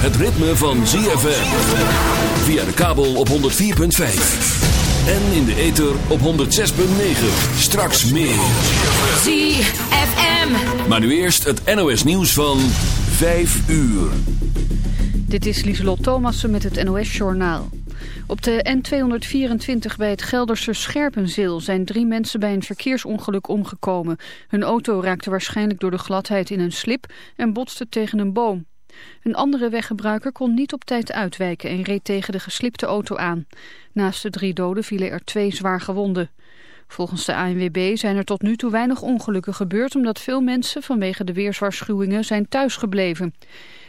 het ritme van ZFM. Via de kabel op 104.5. En in de ether op 106.9. Straks meer. ZFM. Maar nu eerst het NOS nieuws van 5 uur. Dit is Lieselot Thomassen met het NOS-journaal. Op de N224 bij het Gelderse Scherpenzeel zijn drie mensen bij een verkeersongeluk omgekomen. Hun auto raakte waarschijnlijk door de gladheid in een slip en botste tegen een boom. Een andere weggebruiker kon niet op tijd uitwijken en reed tegen de geslipte auto aan. Naast de drie doden vielen er twee zwaar gewonden. Volgens de ANWB zijn er tot nu toe weinig ongelukken gebeurd... omdat veel mensen vanwege de weerswaarschuwingen zijn thuisgebleven.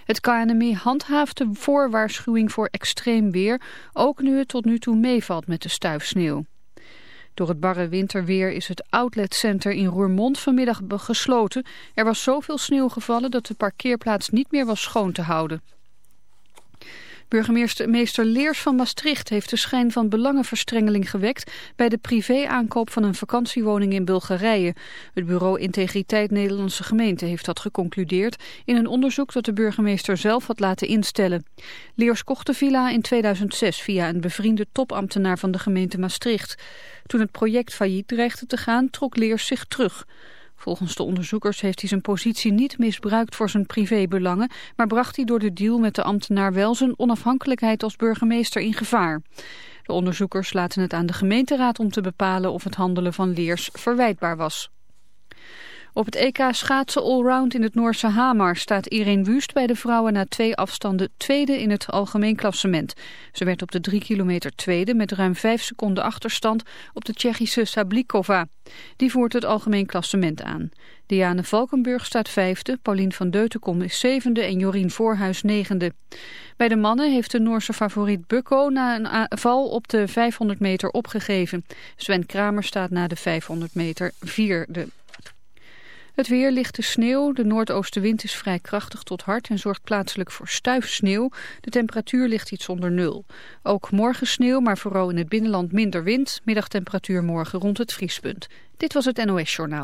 Het KNMI handhaaft de voorwaarschuwing voor extreem weer... ook nu het tot nu toe meevalt met de stuifsneeuw. Door het barre winterweer is het outletcenter in Roermond vanmiddag gesloten. Er was zoveel sneeuw gevallen dat de parkeerplaats niet meer was schoon te houden. Burgemeester Leers van Maastricht heeft de schijn van belangenverstrengeling gewekt bij de privé-aankoop van een vakantiewoning in Bulgarije. Het bureau Integriteit Nederlandse Gemeente heeft dat geconcludeerd in een onderzoek dat de burgemeester zelf had laten instellen. Leers kocht de villa in 2006 via een bevriende topambtenaar van de gemeente Maastricht. Toen het project failliet dreigde te gaan, trok Leers zich terug. Volgens de onderzoekers heeft hij zijn positie niet misbruikt voor zijn privébelangen, maar bracht hij door de deal met de ambtenaar wel zijn onafhankelijkheid als burgemeester in gevaar. De onderzoekers laten het aan de gemeenteraad om te bepalen of het handelen van Leers verwijtbaar was. Op het EK schaatsen allround in het Noorse Hamar staat Irene Wust bij de vrouwen na twee afstanden tweede in het algemeen klassement. Ze werd op de drie kilometer tweede met ruim vijf seconden achterstand op de Tsjechische Sablikova. Die voert het algemeen klassement aan. Diane Valkenburg staat vijfde, Paulien van Deutenkom is zevende en Jorien Voorhuis negende. Bij de mannen heeft de Noorse favoriet Bukko na een val op de 500 meter opgegeven. Sven Kramer staat na de 500 meter vierde. Het weer ligt de sneeuw. De noordoostenwind is vrij krachtig tot hard en zorgt plaatselijk voor stuif sneeuw. De temperatuur ligt iets onder nul. Ook morgen sneeuw, maar vooral in het binnenland minder wind. Middagtemperatuur morgen rond het vriespunt. Dit was het NOS Journaal.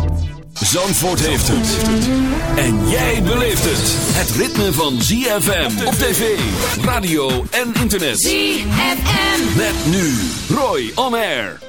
Zandvoort heeft het. En jij beleeft het. Het ritme van ZFM op tv, radio en internet. ZFM. Met nu Roy On Air.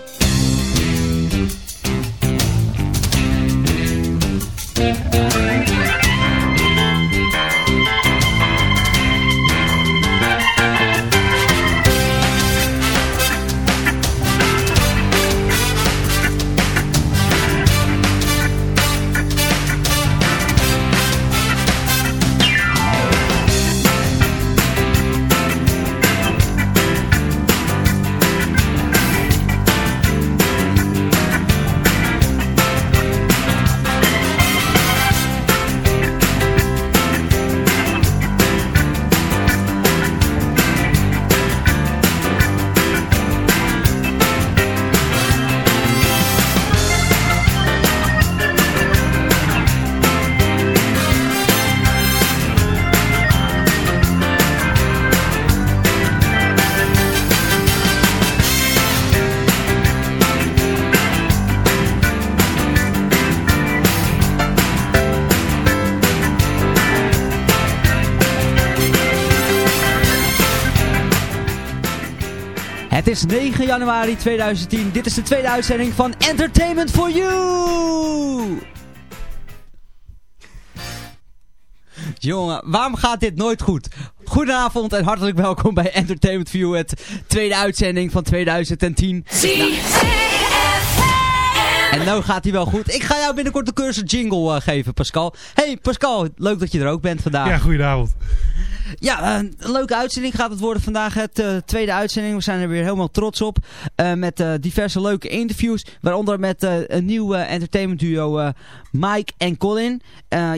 Het is 9 januari 2010. Dit is de tweede uitzending van Entertainment for You. Jongen, waarom gaat dit nooit goed? Goedenavond en hartelijk welkom bij Entertainment for You, het tweede uitzending van 2010. En nou gaat hij wel goed. Ik ga jou binnenkort de cursus jingle uh, geven, Pascal. Hey Pascal, leuk dat je er ook bent vandaag. Ja, goedenavond. Ja, een leuke uitzending gaat het worden vandaag. Het uh, tweede uitzending. We zijn er weer helemaal trots op. Uh, met uh, diverse leuke interviews. Waaronder met een nieuw entertainment duo Mike en Colin.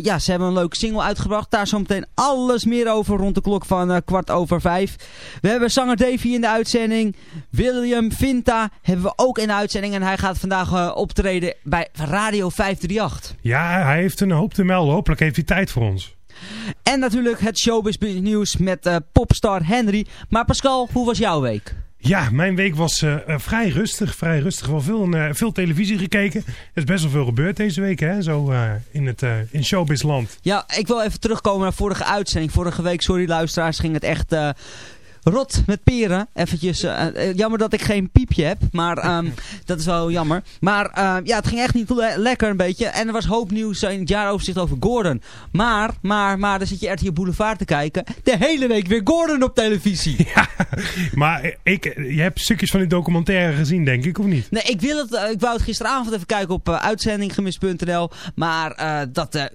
ja, ze hebben een leuke single uitgebracht. Daar zometeen alles meer over rond de klok van kwart over vijf. We hebben zanger Davy in de uitzending. William Vinta hebben we ook in de uitzending. En hij gaat vandaag optreden bij Radio 538. Ja, hij heeft een hoop te melden. Hopelijk heeft hij tijd voor ons. En natuurlijk het showbiz nieuws met uh, popstar Henry. Maar Pascal, hoe was jouw week? Ja, mijn week was uh, vrij rustig. Vrij rustig. Wel veel, uh, veel televisie gekeken. Er is best wel veel gebeurd deze week, hè? Zo in het in showbizland. Ja, ik wil even terugkomen naar vorige uitzending. Vorige week, sorry luisteraars, ging het echt rot met peren. Eventjes, uh, jammer dat ik geen piepje heb, maar um, dat is wel jammer. Maar uh, ja, het ging echt niet le lekker een beetje. En er was hoop nieuws in het jaaroverzicht over Gordon. Maar, maar, maar, dan zit je RTL Boulevard te kijken. De hele week weer Gordon op televisie. Ja, maar ik, je hebt stukjes van die documentaire gezien, denk ik, of niet? Nee, ik, wil het, ik wou het gisteravond even kijken op uitzendinggemis.nl. Maar dat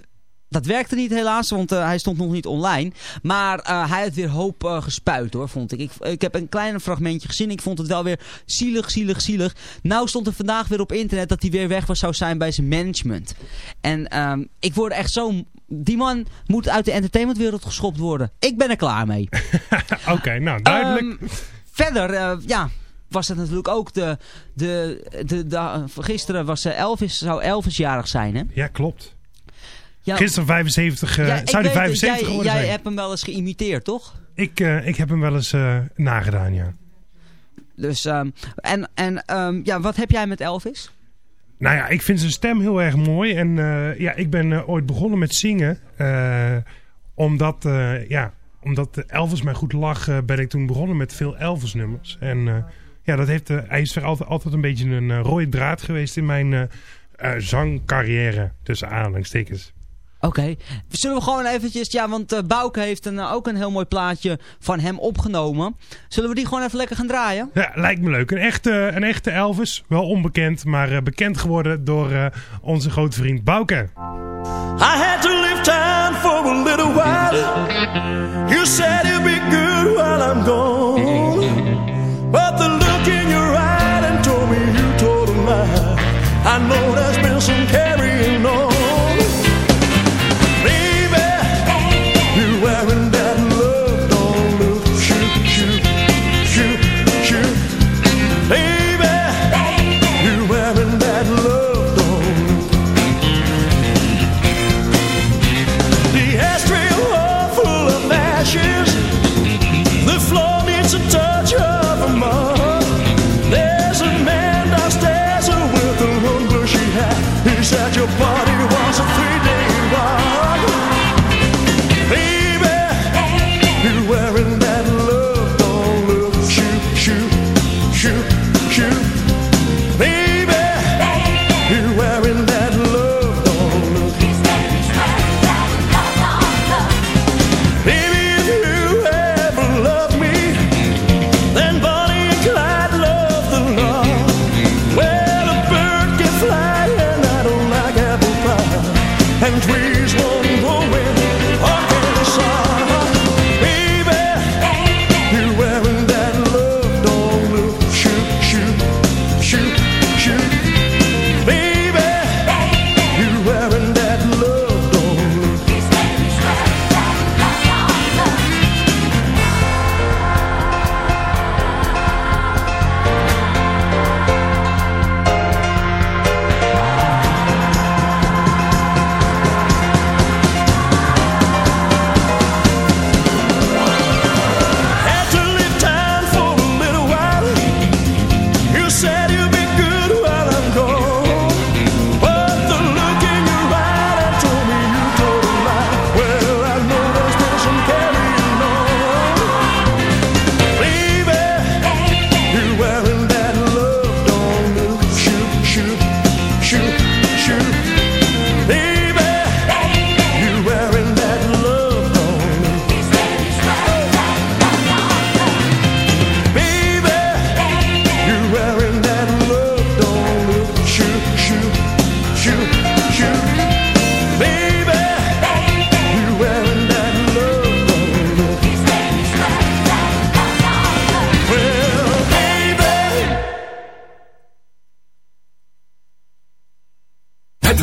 dat werkte niet helaas, want uh, hij stond nog niet online. Maar uh, hij had weer hoop uh, gespuit hoor, vond ik. ik. ik. heb een klein fragmentje gezien. Ik vond het wel weer zielig, zielig, zielig. Nou stond er vandaag weer op internet dat hij weer weg was, zou zijn bij zijn management. En um, ik word echt zo... Die man moet uit de entertainmentwereld geschopt worden. Ik ben er klaar mee. Oké, okay, nou duidelijk. Um, verder, ja was het natuurlijk ook de... de, de, de gisteren was Elvis, zou Elvis jarig zijn, hè? Ja, klopt. Ja, Gisteren 75, uh, ja, zou die 75 jij, jij hebt hem wel eens geïmiteerd, toch? Ik, uh, ik heb hem wel eens uh, nagedaan, ja. Dus, um, en, en um, ja, wat heb jij met Elvis? Nou ja, ik vind zijn stem heel erg mooi. En ja, ik ben ooit begonnen met zingen. omdat, ja, omdat Elvis mij goed lag, ben ik toen begonnen met veel Elvis nummers. En ja, dat heeft, hij is altijd, altijd een beetje een rode draad geweest in mijn zangcarrière, tussen aanhalingstekens. Oké. Okay. Zullen we gewoon eventjes... Ja, want uh, Bouke heeft een, uh, ook een heel mooi plaatje van hem opgenomen. Zullen we die gewoon even lekker gaan draaien? Ja, lijkt me leuk. Een echte, een echte Elvis. Wel onbekend, maar uh, bekend geworden door onze grote vriend Bouke. I had to leave town for a little while. You said it'd be good while I'm gone. But the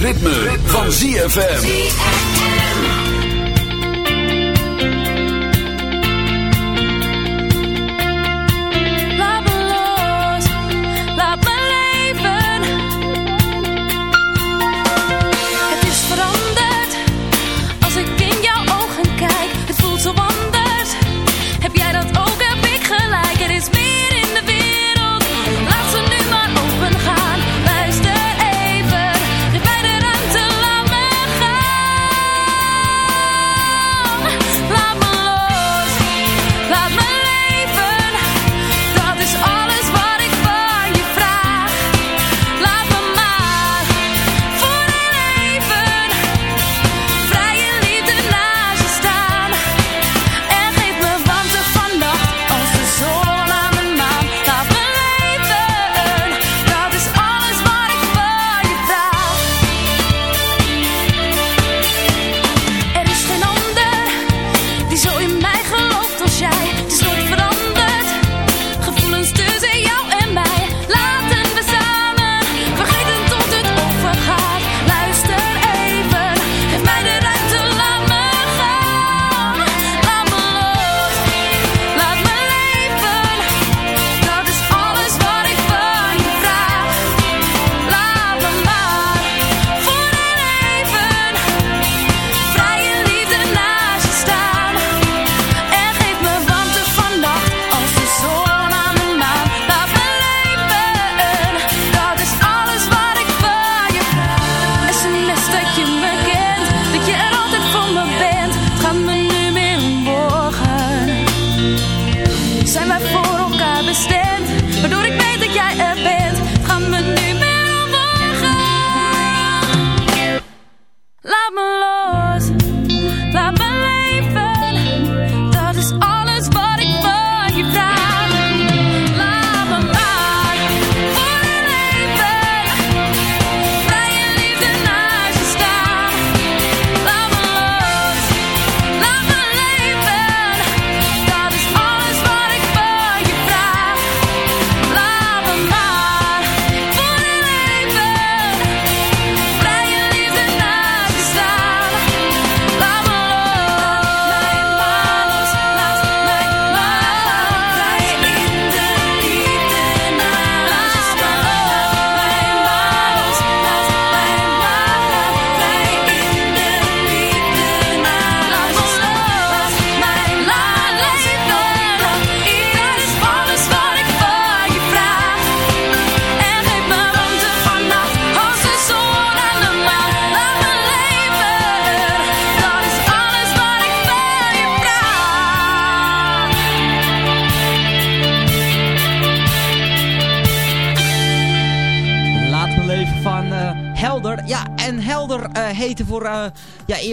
ritme, van ZFM.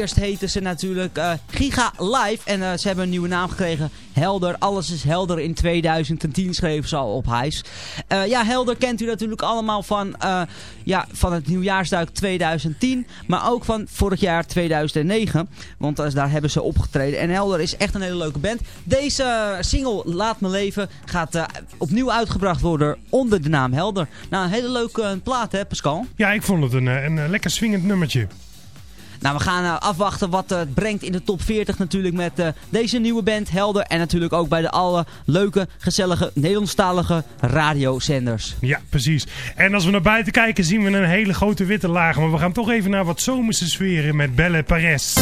Eerst heten ze natuurlijk eh, Giga Live. En eh, ze hebben een nieuwe naam gekregen. Helder. Alles is helder in 2010 schreven ze al op Heis. Eh, ja, Helder kent u natuurlijk allemaal van, ja, van het nieuwjaarsduik 2010. Maar ook van vorig jaar 2009. Want daar hebben ze opgetreden. En Helder is echt een hele leuke band. Deze single Laat Me Leven gaat opnieuw uitgebracht worden onder de naam Helder. Nou, een hele leuke plaat hè Pascal? Ja, ik vond het een, een lekker swingend nummertje. Nou, we gaan eh, afwachten wat het brengt in de top 40 natuurlijk met eh, deze nieuwe band Helder. En natuurlijk ook bij de alle leuke, gezellige Nederlandstalige radiozenders. Ja, precies. En als we naar buiten kijken zien we een hele grote witte laag. Maar we gaan toch even naar wat zomerse sferen met Belle Paris.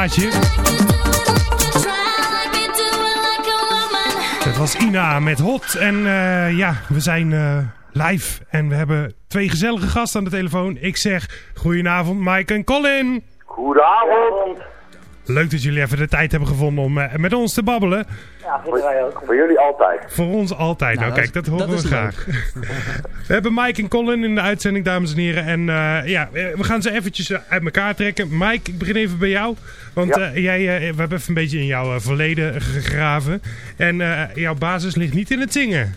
Plaatje. Dat was Ina met Hot. En eh, ja, we zijn eh, live. En we hebben twee gezellige gasten aan de telefoon. Ik zeg goedenavond Mike en Colin. Goedenavond. Leuk dat jullie even de tijd hebben gevonden om eh, met ons te babbelen. Ja, vinden wij ook. Voor jullie altijd. Voor ons altijd. Nou, Nou, kijk, dat horen dat we graag. we hebben Mike en Colin in de uitzending, dames en heren. En eh, ja, eh, we gaan ze eventjes uit elkaar trekken. Mike, ik begin even bij jou. Want Ja. eh, jij, eh, we hebben even een beetje in jouw verleden gegraven. En eh, jouw basis ligt niet in het zingen.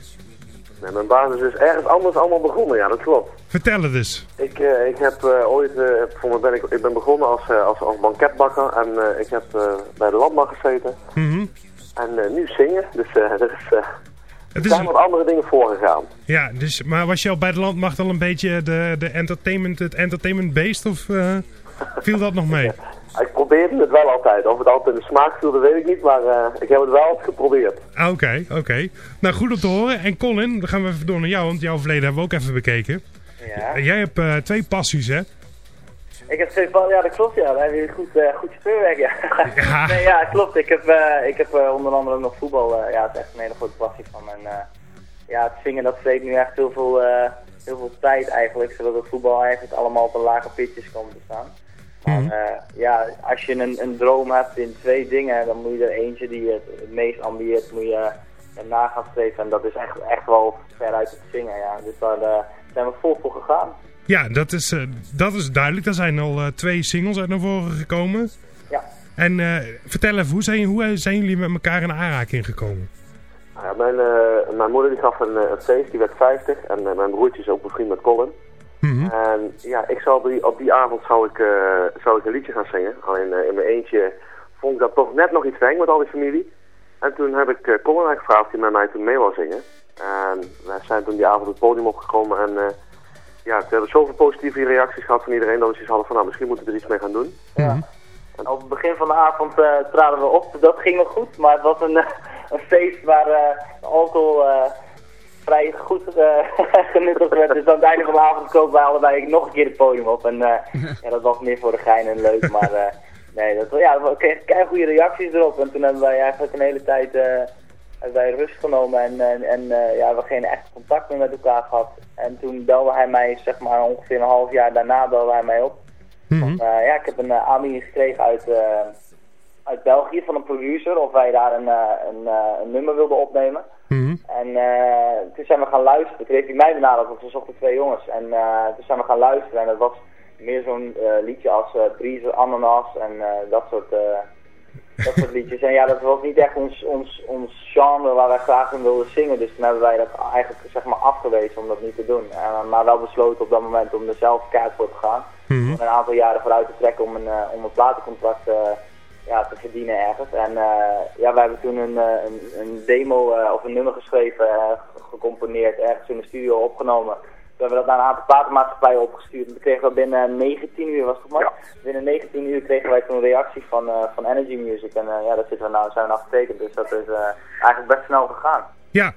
Nee, mijn basis is ergens anders allemaal begonnen, ja, dat klopt. Vertel het eens. Ik, eh, ik heb eh, ooit, voor me ben ik, ik ben begonnen als, als, als banketbakker en ik heb bij de landbouw gezeten. Mhm. En nu zingen, dus er, is, er zijn wat andere dingen voorgegaan. ja, dus, maar was je al bij de landmacht al een beetje de, de entertainment, het entertainment beest? Of viel dat nog mee? Ik probeerde het wel altijd. Of het altijd in de smaak viel, dat weet ik niet, maar eh, ik heb het wel altijd geprobeerd. Ah, Oké, oké. Nou, goed om te horen. En Colin, dan gaan we even door naar jou, want jouw verleden hebben we ook even bekeken. Ja. Jij hebt eh, twee passies, hè? Ik heb twee van, ja dat klopt ja, dan heb je goed, eh goed speurwerk ja. Ja. nee ja, klopt. Ik heb, eh, ik heb onder andere ook nog voetbal, eh, ja het is echt een hele grote passie van. En eh, ja, het zingen dat vreet nu echt heel veel, eh, heel veel tijd eigenlijk, zodat het voetbal eigenlijk allemaal op een lage pitjes komt te staan. Maar eh, ja, als je een, een droom hebt in twee dingen, dan moet je er eentje die je het, het meest ambieert, moet je eh, na gaan streven. En dat is echt, echt wel veruit het zingen, ja. Dus daar eh, zijn we vol voor gegaan. Ja, dat is, eh, dat is duidelijk. Er zijn al eh, twee singles uit naar voren gekomen. Ja. En eh, vertel even, hoe zijn, hoe zijn jullie met elkaar in aanraking gekomen? Nou ja, mijn, eh, mijn moeder die gaf een, eh, een feest, die werd 50 en mijn broertje is ook bevriend met Colin. Mhm. En ja, ik zou op die, op die avond zou ik, eh, zou ik een liedje gaan zingen. Alleen eh, in mijn eentje vond ik dat toch net nog iets eng met al die familie. En toen heb ik eh, Colin gevraagd hij met mij toen mee wou zingen. En wij zijn toen die avond het podium opgekomen en eh, ja, we hebben zoveel positieve reacties gehad van iedereen dat we zoiets hadden van nou misschien moeten we er iets mee gaan doen. En op het begin van de avond eh, traden we op, dat ging nog goed, maar het was een, een feest waar eh, de alcohol eh, vrij goed eh, genuttigd werd. Dus aan het einde van de avond kopen wij allebei nog een keer het podium op. En eh, ja, dat was meer voor de gein en leuk, maar eh, nee, dat, ja, we kregen kei goede reacties erop. En toen hebben wij eigenlijk een hele tijd hebben wij rust genomen en, en, en ja, we geen echt contact meer met elkaar gehad. En toen belde hij mij, zeg maar ongeveer een half jaar daarna belde hij mij op. Eh, ja, ik heb een uh, aanbieding gekregen uit, uit België van een producer of wij daar een, eh, een, eh, een nummer wilden opnemen. Mhm. En eh, toen zijn we gaan luisteren. Toen heeft hij mij benaderd, want we zochten twee jongens. En toen zijn we gaan luisteren en dat was meer zo'n liedje als uh, Brise, Ananas en dat soort... eh, dat soort liedjes. En ja, dat was niet echt ons, ons, ons genre waar wij graag in wilden zingen. Dus toen hebben wij dat eigenlijk zeg maar afgewezen om dat niet te doen. Maar wel besloten op dat moment om er zelf kaart voor te gaan. Mhm. Om een aantal jaren vooruit te trekken om een, om een platencontract ja, te verdienen ergens. En uh, ja, wij hebben toen een, een, een demo of een nummer geschreven, gecomponeerd, ergens in de studio opgenomen. Toen hebben we dat naar een aantal platenmaatschappijen opgestuurd. En toen kregen we binnen 19 uur, was het toch maar? Ja. Binnen 19 uur kregen wij toen een reactie van, uh, van Energy Music. En uh, ja, daar zitten we nou, zijn we afgetekend. Dus dat is uh, eigenlijk best snel gegaan. Ja,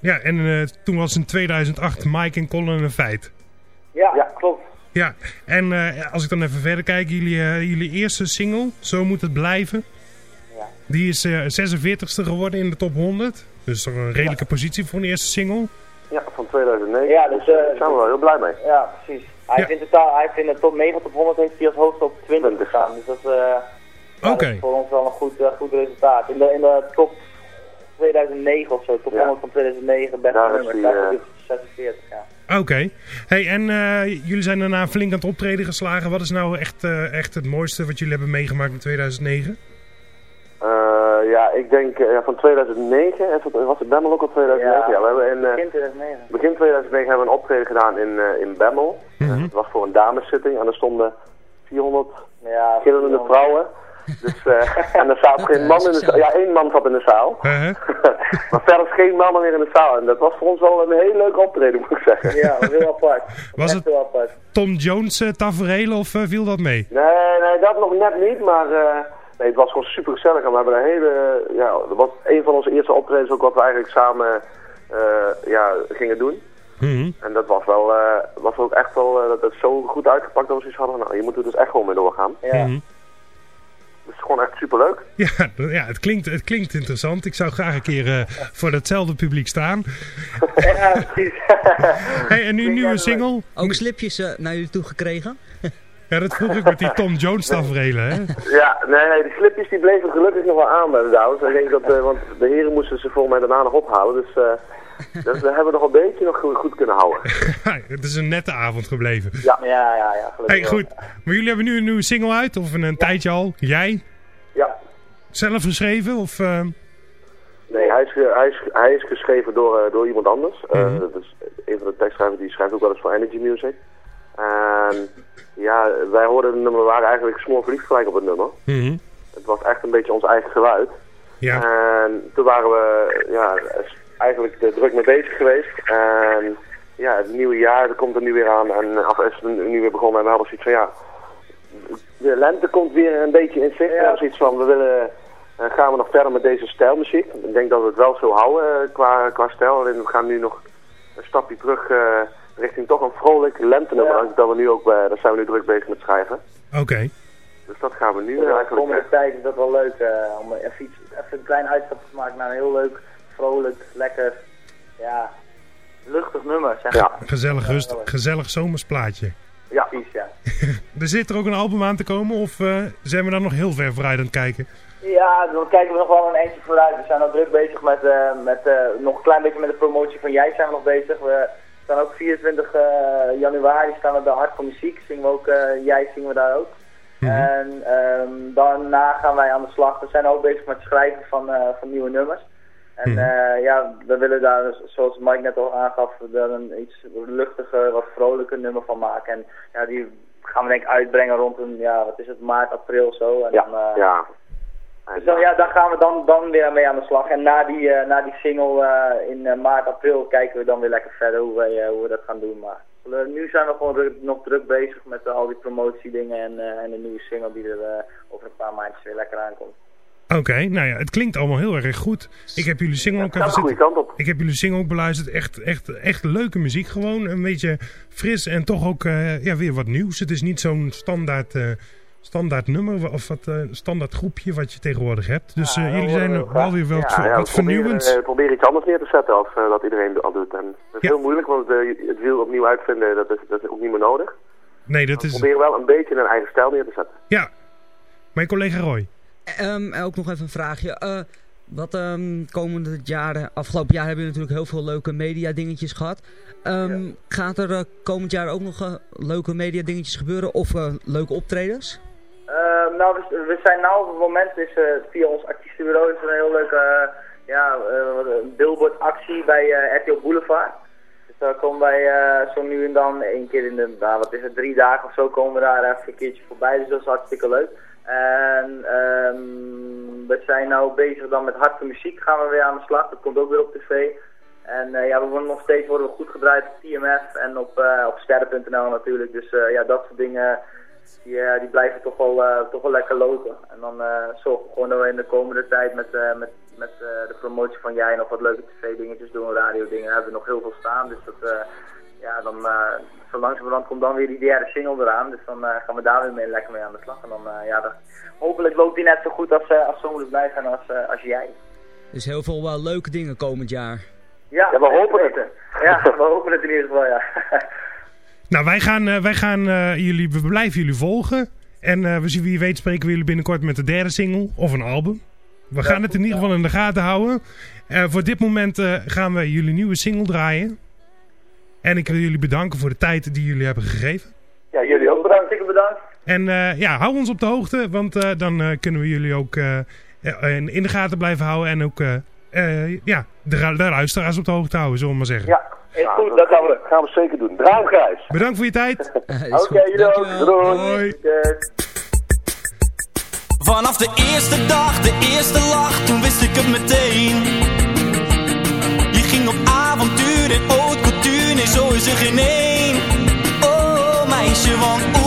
ja en toen was in 2008 Mike en Colin een feit. Ja, ja klopt. Ja, en als ik dan even verder kijk, jullie, jullie eerste single, Zo Moet Het Blijven. Ja. Die is 46ste geworden in de top 100. Dus toch een redelijke ja. positie voor een eerste single. Ja, van 2009. Ja, dus, uh, daar zijn we wel heel blij mee. Ja, precies. Hij ja. vindt totaal, hij vindt de top 9 tot 100 heeft hij als hoogste op 20 gestaan. Dus dat, uh, okay. dat is voor ons wel een goed, uh, goed resultaat. In de, in de top 2009 of zo, top ja. 100 van 2009, beste daar nummer. Is daar is 46, ja. Oké. Okay. Hey, en jullie zijn daarna flink aan het optreden geslagen. Wat is nou echt, echt het mooiste wat jullie hebben meegemaakt in 2009? Uh, ja, ik denk uh, van 2009, het, was het Bemmel ook al 2009? Ja, ja we hebben in, uh, begin 2009. Begin 2009 hebben we een optreden gedaan in, in Bemmel. Mm -hmm. het was voor een dameszitting en er stonden 400 ja, gillende vrouwen. Dus, en er zat geen man in de zaal. Ja, één man zat in de zaal. -huh. maar verder geen man meer in de zaal. En dat was voor ons wel een heel leuk optreden, moet ik zeggen. Ja, heel apart. Was het heel apart. Tom Jones tafereel of viel dat mee? Nee, nee, dat nog net niet, maar... Nee, het was gewoon super gezellig en we hebben een hele, ja, dat was een van onze eerste optredens ook wat we eigenlijk samen uh, ja, gingen doen. Mm -hmm. En dat was wel, uh, was ook echt wel, uh, dat het zo goed uitgepakt dat we zoiets hadden, nou, hier moeten we dus echt gewoon mee doorgaan. Ja. Mm -hmm. Het is gewoon echt superleuk. Ja, ja het, klinkt, het klinkt interessant. Ik zou graag een keer eh, voor datzelfde publiek staan. ja, precies. Hey, en nu een nieuwe single? Ook slipjes eh, naar jullie toe gekregen? Ja, dat vroeg ik met die Tom Jones tafereelen, hè? Ja, nee, nee, die slipjes die bleven gelukkig nog wel aan bij de dames. Ik denk dat, eh, want de heren moesten ze volgens mij daarna nog ophalen. Dus, eh dus we hebben nog een beetje nog goed, kunnen houden. het is een nette avond gebleven. Ja, ja, ja. ja Hey, goed. Maar jullie hebben nu een nieuwe single uit, of een, een tijdje al. Jij? Ja. Zelf geschreven, of... eh, Nee, hij is, hij is, hij is geschreven door, eh, door iemand anders. Eh, Mhm. dat is een van de tekstschrijvers die schrijft ook wel eens voor Energy Music. En ja, wij hoorden het nummer, we waren eigenlijk smoor verliefd gelijk op het nummer. mhm. Het was echt een beetje ons eigen geluid. Ja. En toen waren we ja, eigenlijk er druk mee bezig geweest. En ja, het nieuwe jaar dat komt er nu weer aan. En of is het nu weer begonnen. En we hadden zoiets van ja, de lente komt weer een beetje in zicht. We hadden zoiets van we willen, eh, gaan we nog verder met deze stijlmuziek. Ik denk dat we het wel zo houden eh, qua, qua stijl. Alleen we gaan nu nog een stapje terug eh, richting toch een vrolijk lentenummer. Dat we nu ook, daar zijn we nu druk bezig met schrijven. Oké. Dus dat gaan we nu Ja, eh, de eigenlijk... komende tijd is dat wel leuk om even, iets, even een klein uitstapje te maken naar een heel leuk, vrolijk, lekker, ja, luchtig nummer. Zeg maar. Gezellig, rustig, gezellig zomersplaatje. Ja. Precies, ja. Er zit er ook een album aan te komen, of eh, zijn we dan nog heel ver vooruit aan het kijken? Ja, dan kijken we nog wel een eentje vooruit. We zijn al druk bezig met, eh, met eh, nog een klein beetje met de promotie van Jij zijn we nog bezig. We staan ook 24 eh, januari staan we bij Hart voor Muziek. Zingen we ook, eh, Jij zingen we daar ook. En ehm, daarna gaan wij aan de slag. We zijn ook bezig met het schrijven van, eh, van nieuwe nummers. En Mhm. eh, ja, we willen daar, zoals Mike net al aangaf, daar een iets luchtiger, wat vrolijker nummer van maken. En ja, die gaan we denk ik uitbrengen rond een, ja, wat is het, maart, april zo. En Ja, dan, eh, ja. dus dan, ja, daar gaan we dan, dan weer mee aan de slag. En na die, eh, na die single eh, in maart, april kijken we dan weer lekker verder hoe, wij, eh, hoe we dat gaan doen. Maar nu zijn we gewoon druk- nog druk bezig met al die promotiedingen en, eh, en de nieuwe single die er eh, over een paar maandjes weer lekker aankomt. Oké, nou ja, het klinkt allemaal heel erg goed. Ik heb jullie single ook goede kant op. Ik heb jullie single ook beluisterd. Echt, echt, echt leuke muziek gewoon. Een beetje fris en toch ook eh, ja, weer wat nieuws. Het is niet zo'n standaard, eh, standaard nummer of wat eh, standaard groepje wat je tegenwoordig hebt. Dus jullie zijn wel weer wat, Ja, ja, wat we proberen, vernieuwends. eh, proberen iets anders neer te zetten als dat iedereen al doet. En dat is heel moeilijk, want het wiel opnieuw uitvinden, dat is, dat is ook niet meer nodig. Nee, dat We is... proberen wel een beetje een eigen stijl neer te zetten. Ja, mijn collega Roy. En ook nog even een vraagje. Eh, wat ehm, komende jaren, afgelopen jaar hebben we natuurlijk heel veel leuke media dingetjes gehad. Ehm, Gaat er eh, komend jaar ook nog eh, leuke media dingetjes gebeuren of leuke optredens? Nou, we, we zijn nou op het moment is, via ons artiestenbureau is er een heel leuke ja, billboardactie bij RTL Boulevard. Dus daar komen wij zo nu en dan één keer in de, nou, wat is het, drie dagen of zo komen we daar even een keertje voorbij. Dus dat is hartstikke leuk. En ehm, we zijn nou bezig dan met voor Muziek gaan we weer aan de slag. Dat komt ook weer op tv. En eh, ja, we worden nog steeds worden we goed gedraaid op TMF en op, eh, op sterren.nl natuurlijk. Dus eh, ja, dat soort dingen die, die blijven toch wel, toch wel lekker lopen. En dan zorgen we gewoon dat we in de komende tijd met, met, met de promotie van jij nog wat leuke tv-dingetjes doen, radio-dingen. Daar hebben we nog heel veel staan. Dus dat, ja, dan, eh, zo langzamerhand komt dan weer die derde single eraan. Dus dan eh, gaan we daar weer mee, lekker mee aan de slag. En dan, eh, ja, dan, hopelijk loopt die net zo goed als, uh, als zo moet het blijven en als, eh, als jij. Dus heel veel eh, leuke dingen komend jaar. Ja, Ja, we hopen het. Ja, we hopen het in ieder geval, ja. Nou, wij gaan, eh, wij gaan eh, jullie, we blijven jullie volgen. En eh, we zien wie weet spreken we jullie binnenkort met de derde single of een album. We gaan het in ieder geval in de gaten houden. Eh, voor dit moment eh, gaan we jullie nieuwe single draaien. En ik wil jullie bedanken voor de tijd die jullie hebben gegeven. Ja, jullie ook bedankt. Hartstikke bedankt. En eh, ja, hou ons op de hoogte, want eh, dan eh, kunnen we jullie ook in de gaten blijven houden. En ook eh, eh, ja, de, de luisteraars op de hoogte houden, zullen we maar zeggen. Ja, is goed. Dat gaan we, gaan we zeker doen. Druimgrijs. Bedankt voor je tijd. Oké, jullie ook. Doei. Hoi. Vanaf de eerste dag, de eerste lach, toen wist ik het meteen. Je ging op avontuur in couture, nee zo is er geen één. Oh meisje, want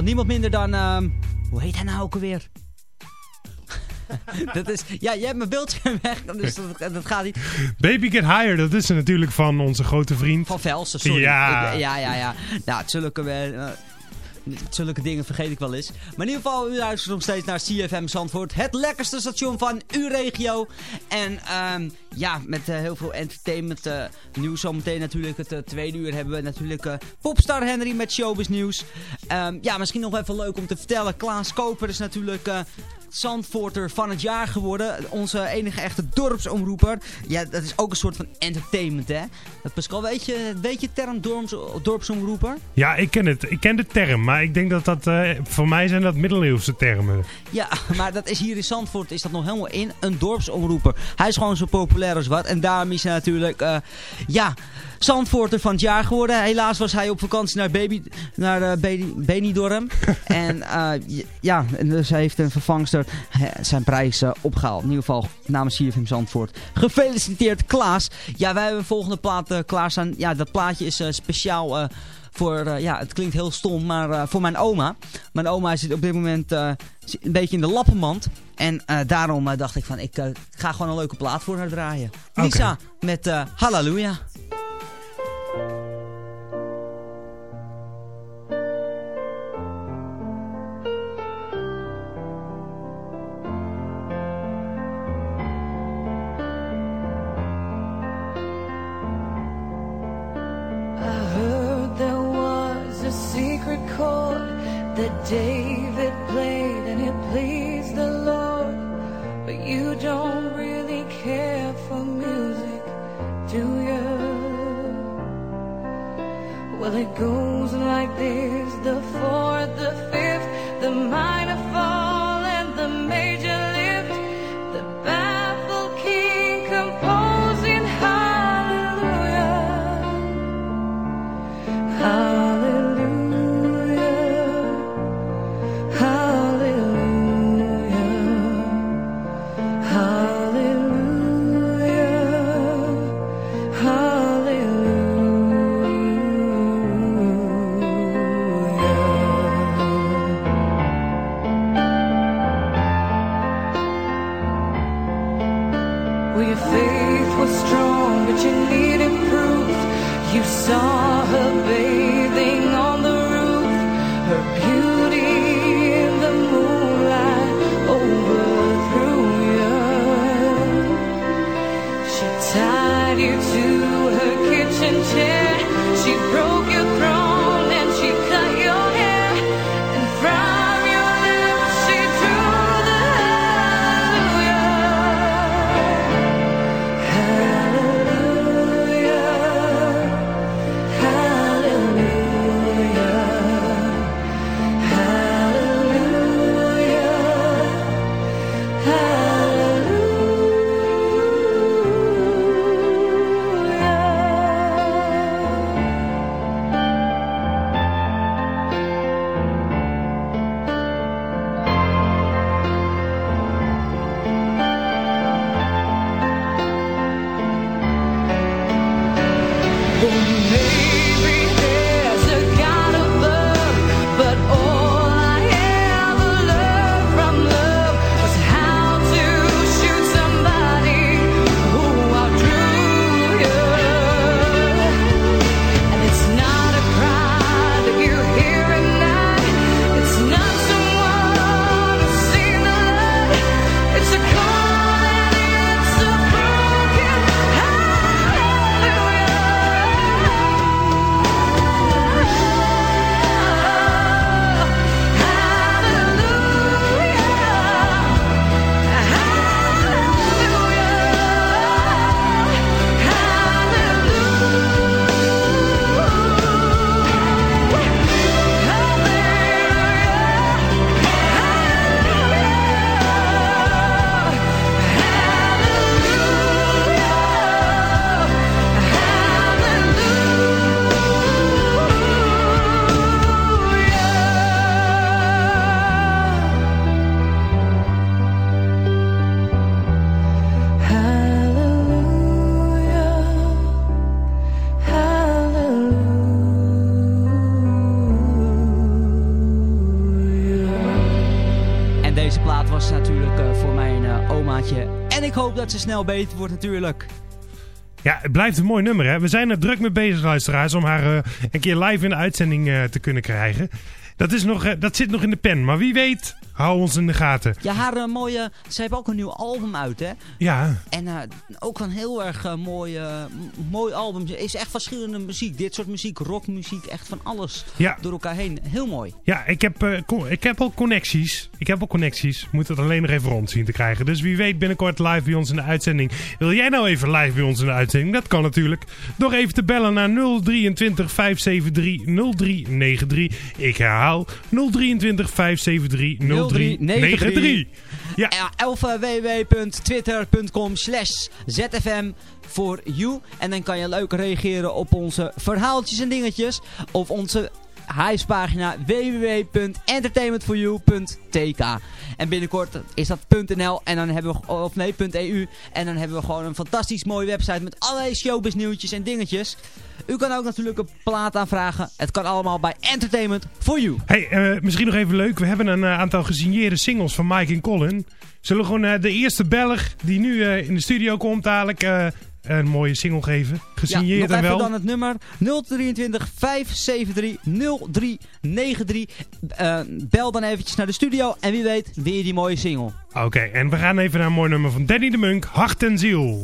van niemand minder dan... ehm, hoe heet hij nou ook alweer? dat is, ja, jij hebt mijn beeldscherm weg, dus dat, dat gaat niet. Baby Get Higher, dat is natuurlijk van onze grote vriend. Van Velsen, sorry. Ja. Ja, ja, ja. Nou, zulke, eh, zulke dingen vergeet ik wel eens. Maar in ieder geval, u luistert nog steeds naar CFM Zandvoort. Het lekkerste station van uw regio. En ehm, ja, met eh, heel veel entertainment eh, nieuws. Zometeen natuurlijk het eh, tweede uur hebben we natuurlijk Popstar Henry met Showbiz nieuws. Ehm, ja, misschien nog even leuk om te vertellen. Klaas Koper is natuurlijk... Zandvoorter van het jaar geworden. Onze enige echte dorpsomroeper. Ja, dat is ook een soort van entertainment, hè? Pascal, weet je, weet je de term dorps, dorpsomroeper? Ja, ik ken het. Ik ken de term, maar ik denk dat dat... eh, voor mij zijn dat middeleeuwse termen. Ja, maar dat is hier in Zandvoort is dat nog helemaal in. Een dorpsomroeper. Hij is gewoon zo populair als wat. En daarom is hij natuurlijk, eh, ja, Zandvoorter van het jaar geworden. Helaas was hij op vakantie naar, baby, naar eh, Beni- Benidorm. en eh, ja, dus hij heeft een vervangster zijn prijs eh, opgehaald. In ieder geval namens CFM Zandvoort. Gefeliciteerd Klaas. Ja, wij hebben een volgende plaat klaarstaan. Ja, dat plaatje is speciaal... voor, ja, het klinkt heel stom, maar voor mijn oma. Mijn oma zit op dit moment een beetje in de lappenmand. En daarom dacht ik van, ik ga gewoon een leuke plaat voor haar draaien. Lisa met eh Snel beter wordt natuurlijk. Ja, het blijft een mooi nummer, hè? We zijn er druk mee bezig, luisteraars, om haar eh, een keer live in de uitzending eh, te kunnen krijgen. Dat, is nog, eh, dat zit nog in de pen, maar wie weet, hou ons in de gaten. Ja, haar eh, mooie... Ze heeft ook een nieuw album uit, hè? Ja, En eh, ook een heel erg eh, mooi, album. Er is echt verschillende muziek. Dit soort muziek, rockmuziek, echt van alles Ja. door elkaar heen. Heel mooi. ja ik, heb, ik heb al connecties. Ik heb al connecties. Moet het alleen nog even rond zien te krijgen. Dus wie weet binnenkort live bij ons in de uitzending. Wil jij nou even live bij ons in de uitzending? Dat kan natuurlijk. Door even te bellen naar 023 573 0393. Ik herhaal 023 573 0393. Ja. Www.twitter.com slash zfm voor you. En dan kan je leuk reageren op onze verhaaltjes en dingetjes. Of onze huispagina www.entertainmentforyou.tk En binnenkort is dat .nl en dan hebben we, of nee, .eu. En dan hebben we gewoon een fantastisch mooie website met allerlei showbiz nieuwtjes en dingetjes. U kan ook natuurlijk een plaat aanvragen. Het kan allemaal bij Entertainment for You. Hey, eh, misschien nog even leuk. We hebben een eh, aantal gesigneerde singles van Mike en Colin. Zullen we gewoon eh, de eerste Belg die nu in de studio komt dadelijk een mooie single geven? Gesigneerd ja, en wel. dan het nummer 023 573 0393. Eh, bel dan eventjes naar de studio en wie weet je die mooie single. Oké, en we gaan even naar een mooi nummer van Danny de Munk, Hart en Ziel.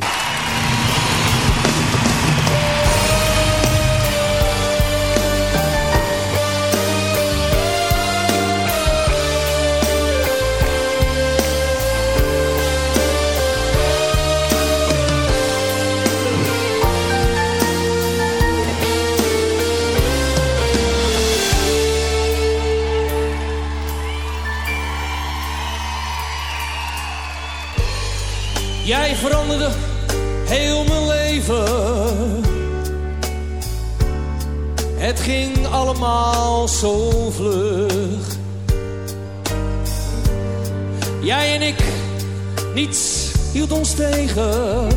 Veranderde heel mijn leven. Het ging allemaal zo vlug. Jij en ik, niets hield ons tegen.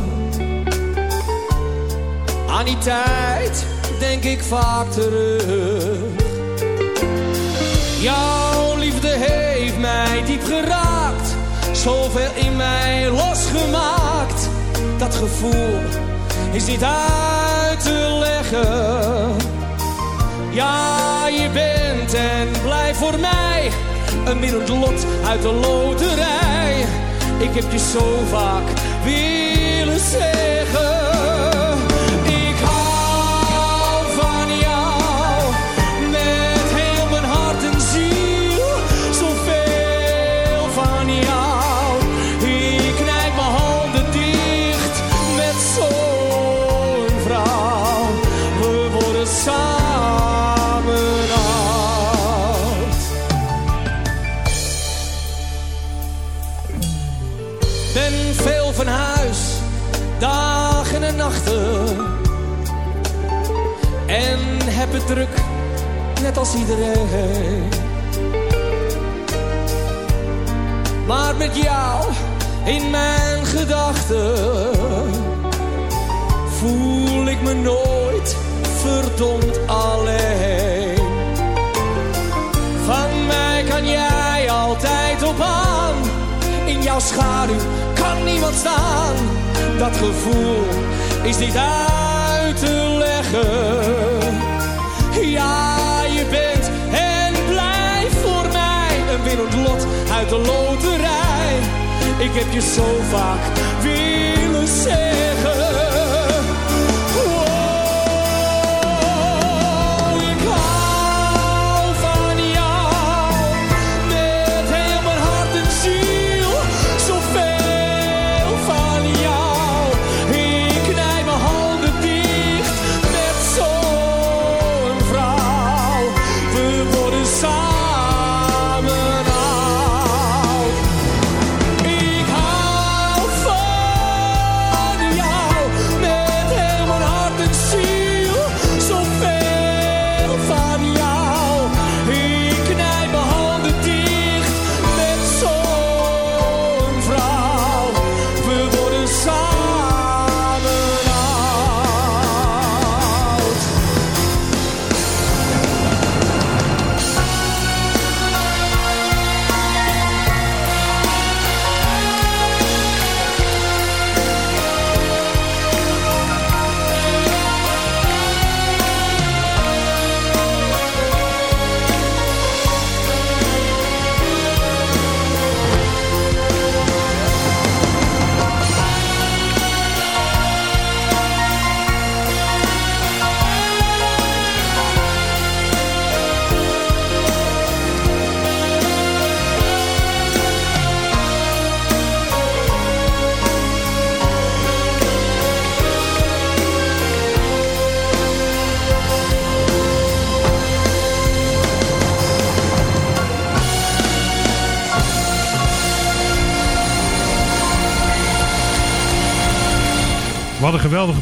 Aan die tijd denk ik vaak terug. Jouw liefde heeft mij diep geraakt, zoveel in mij losgemaakt. Dat gevoel is niet uit te leggen. Ja, je bent en blijft voor mij een middend lot uit de loterij. Ik heb je zo vaak willen zeggen. Heb het druk, net als iedereen. Maar met jou in mijn gedachten voel ik me nooit verdomd alleen. Van mij kan jij altijd op aan. In jouw schaduw kan niemand staan. Dat gevoel is niet uit te leggen. Een winnend lot uit de loterij. Ik heb je zo vaak willen zeggen.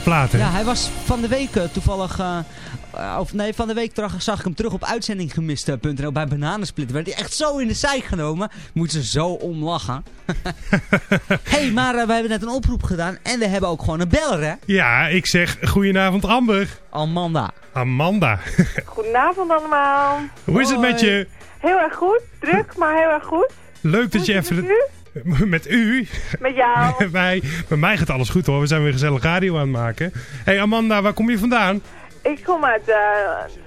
Ja, hij was van de week eh, toevallig... eh, eh, of nee, van de week terug zag ik hem terug op uitzendinggemist.nl bij Bananensplit. Werd hij echt zo in de zijk genomen. Moet ze zo om lachen. hey, maar eh, we hebben net een oproep gedaan. En we hebben ook gewoon een beller, hè? Ja, ik zeg goedenavond Amber. Amanda. Amanda. Goedenavond allemaal. Hoe is het met je? Heel erg goed. Druk, maar heel erg goed. Leuk dat je even... Met u? Met jou? Met mij. Met mij gaat alles goed hoor. We zijn weer gezellig radio aan het maken. hey Amanda, waar kom je vandaan? Ik kom uit eh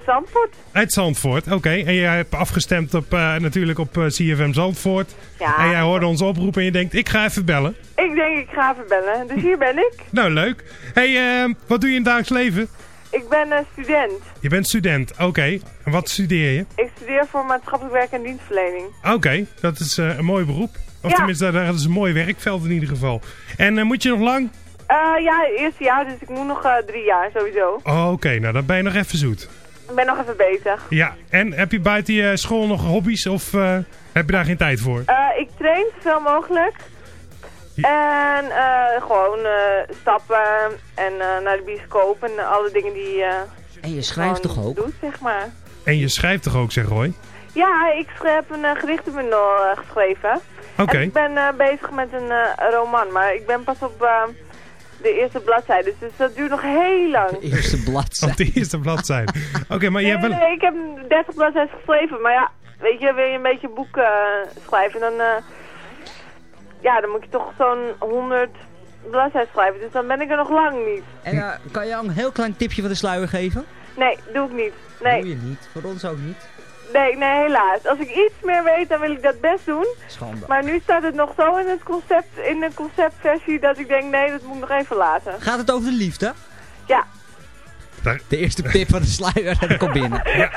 Zandvoort. Uit Zandvoort, oké. En jij hebt afgestemd op, eh, natuurlijk op eh, CFM Zandvoort. Ja. En jij hoorde onze oproep en je denkt, ik ga even bellen. Ik denk ik ga even bellen. Dus hier ben ik. Nou, leuk. hey, eh, wat doe je in het dagelijks leven? Ik ben student. Je bent student, oké. En wat studeer je? Ik studeer voor maatschappelijk werk en dienstverlening. Oké, dat is een mooi beroep. Of Ja. tenminste, dat is een mooi werkveld in ieder geval. En eh, moet je nog lang? Eh ja, eerste jaar, dus ik moet nog eh, drie jaar sowieso. Oh, oké. Nou, dan ben je nog even zoet. Ik ben nog even bezig. Ja, en heb je buiten je school nog hobby's of eh, heb je daar geen tijd voor? Eh, ik train zoveel mogelijk. En eh, gewoon eh, stappen en eh, naar de bioscoop en alle dingen die eh En je schrijft toch ook? doet, zeg maar. En je schrijft toch ook, zeg Roy? Ja, ik heb een uh, eh, geschreven. Ik ben eh, bezig met een eh, roman, maar ik ben pas op eh, de eerste bladzijde, dus dat duurt nog heel lang. Eerste bladzijde. Op de eerste bladzijde. Oké, maar je Nee, hebt wel... nee, ik heb 30 bladzijden geschreven, maar ja, weet je, wil je een beetje een boek eh, schrijven, dan, eh, ja, dan moet je toch zo'n 100 bladzijden schrijven, dus dan ben ik er nog lang niet. En kan je al een heel klein tipje van de sluier geven? Nee, doe ik niet. Nee, Doe je niet. Voor ons ook niet. Nee, nee, helaas. Als ik iets meer weet, dan wil ik dat best doen. Schande. Maar nu staat het nog zo in het concept, in de conceptversie, dat ik denk, nee, dat moet ik nog even laten. Gaat het over de liefde? Ja. De eerste tip van de sluier al binnen.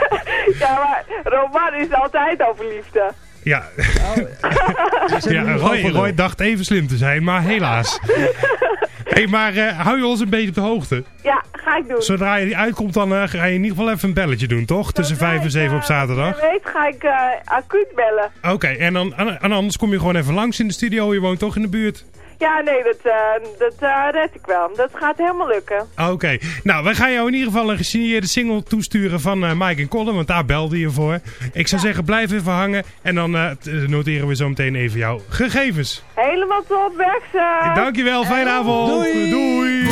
Ja, maar roman is altijd over liefde. Ja. zijn ja Roy, Roy dacht even slim te zijn, maar helaas. hey, maar eh, hou je ons een beetje op de hoogte? Ja, ga ik doen. Zodra je die uitkomt, dan eh, ga je in ieder geval even een belletje doen, toch? Tussen 5 en 7 op zaterdag. Je weet, ga ik eh, acuut bellen. Oké, en, dan, en en anders kom je gewoon even langs in de studio. Je woont toch in de buurt? Ja, nee, dat, eh, dat eh, red ik wel. Dat gaat helemaal lukken. Oké, nou, wij gaan jou in ieder geval een gesigneerde single toesturen van eh, Mike en Colin, want daar belde je voor. Ik zou zeggen, blijf even hangen en dan eh, noteren we zo meteen even jouw gegevens. Helemaal top, werk ze. Dankjewel, fijne avond. Doei. Doei.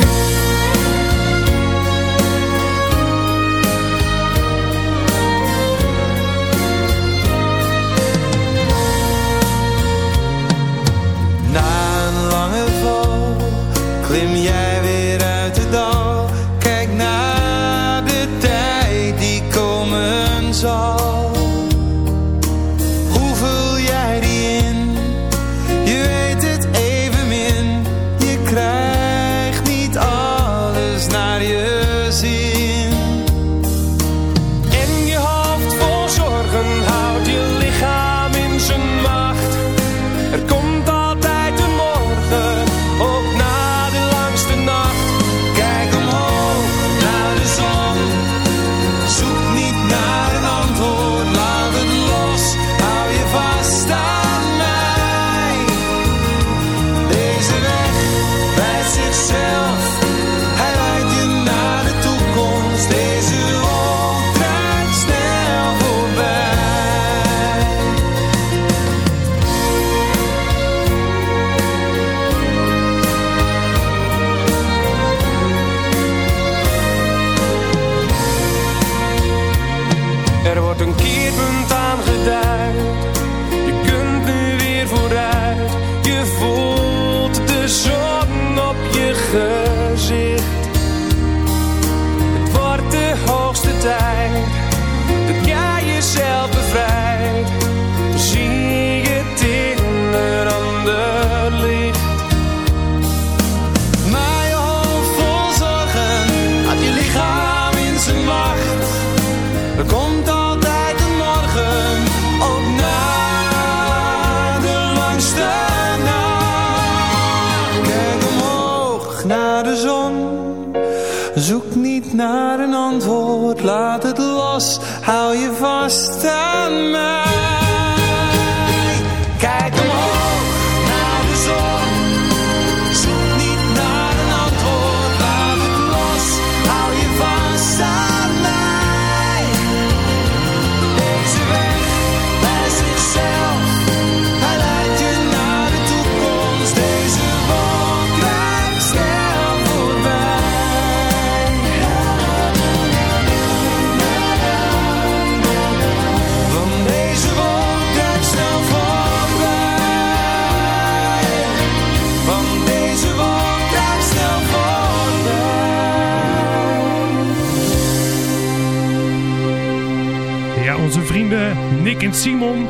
Simon.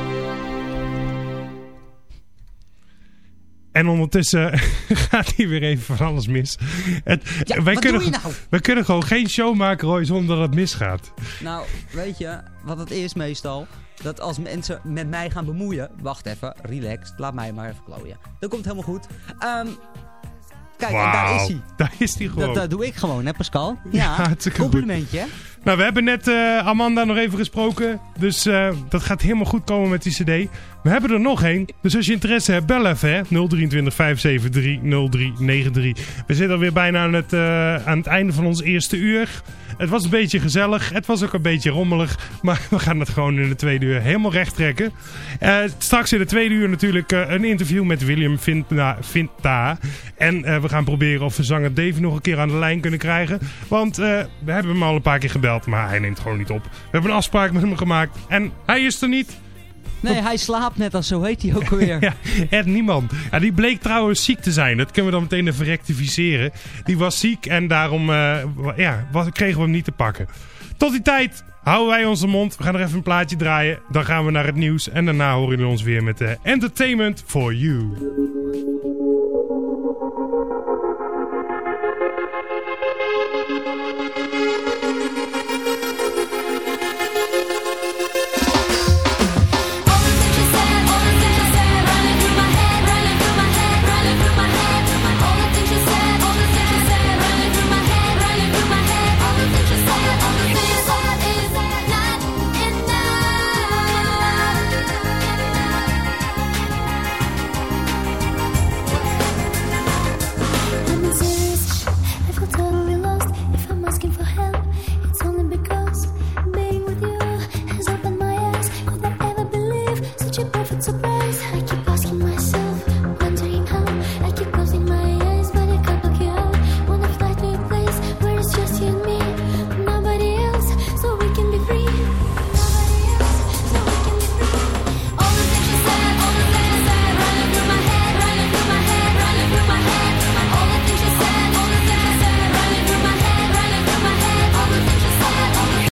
En ondertussen gaat hier weer even van alles mis. Het, Ja, wij wat kunnen, doe je nou? wij kunnen gewoon geen show maken, Roy, zonder dat het misgaat. Nou, weet je wat het is meestal? Dat als mensen met mij gaan bemoeien... Wacht even, relax, laat mij maar even klooien. Dan komt helemaal goed. Ehm, kijk, en daar is hij. Daar is hij gewoon. Dat, dat doe ik gewoon, hè Pascal? Ja, Ja, goed. complimentje. Nou, we hebben net eh, Amanda nog even gesproken. Dus eh, dat gaat helemaal goed komen met die cd. We hebben er nog één. Dus als je interesse hebt, bel even hè. 023 573 0393. We zitten alweer bijna aan het, eh, aan het einde van ons eerste uur. Het was een beetje gezellig. Het was ook een beetje rommelig. Maar we gaan het gewoon in de tweede uur helemaal recht trekken. Eh, straks in de tweede uur natuurlijk eh, een interview met William Vinta. En eh, we gaan proberen of we zanger Dave nog een keer aan de lijn kunnen krijgen. Want we hebben hem al een paar keer gebeld. Maar hij neemt gewoon niet op. We hebben een afspraak met hem gemaakt. En hij is er niet. Nee, hij slaapt net als zo heet hij ook alweer. Ja, het niemand. Ja, die bleek trouwens ziek te zijn. Dat kunnen we dan meteen even rectificeren. Die was ziek en daarom eh, ja, kregen we hem niet te pakken. Tot die tijd houden wij onze mond. We gaan er even een plaatje draaien. Dan gaan we naar het nieuws. En daarna horen jullie ons weer met de Entertainment for You.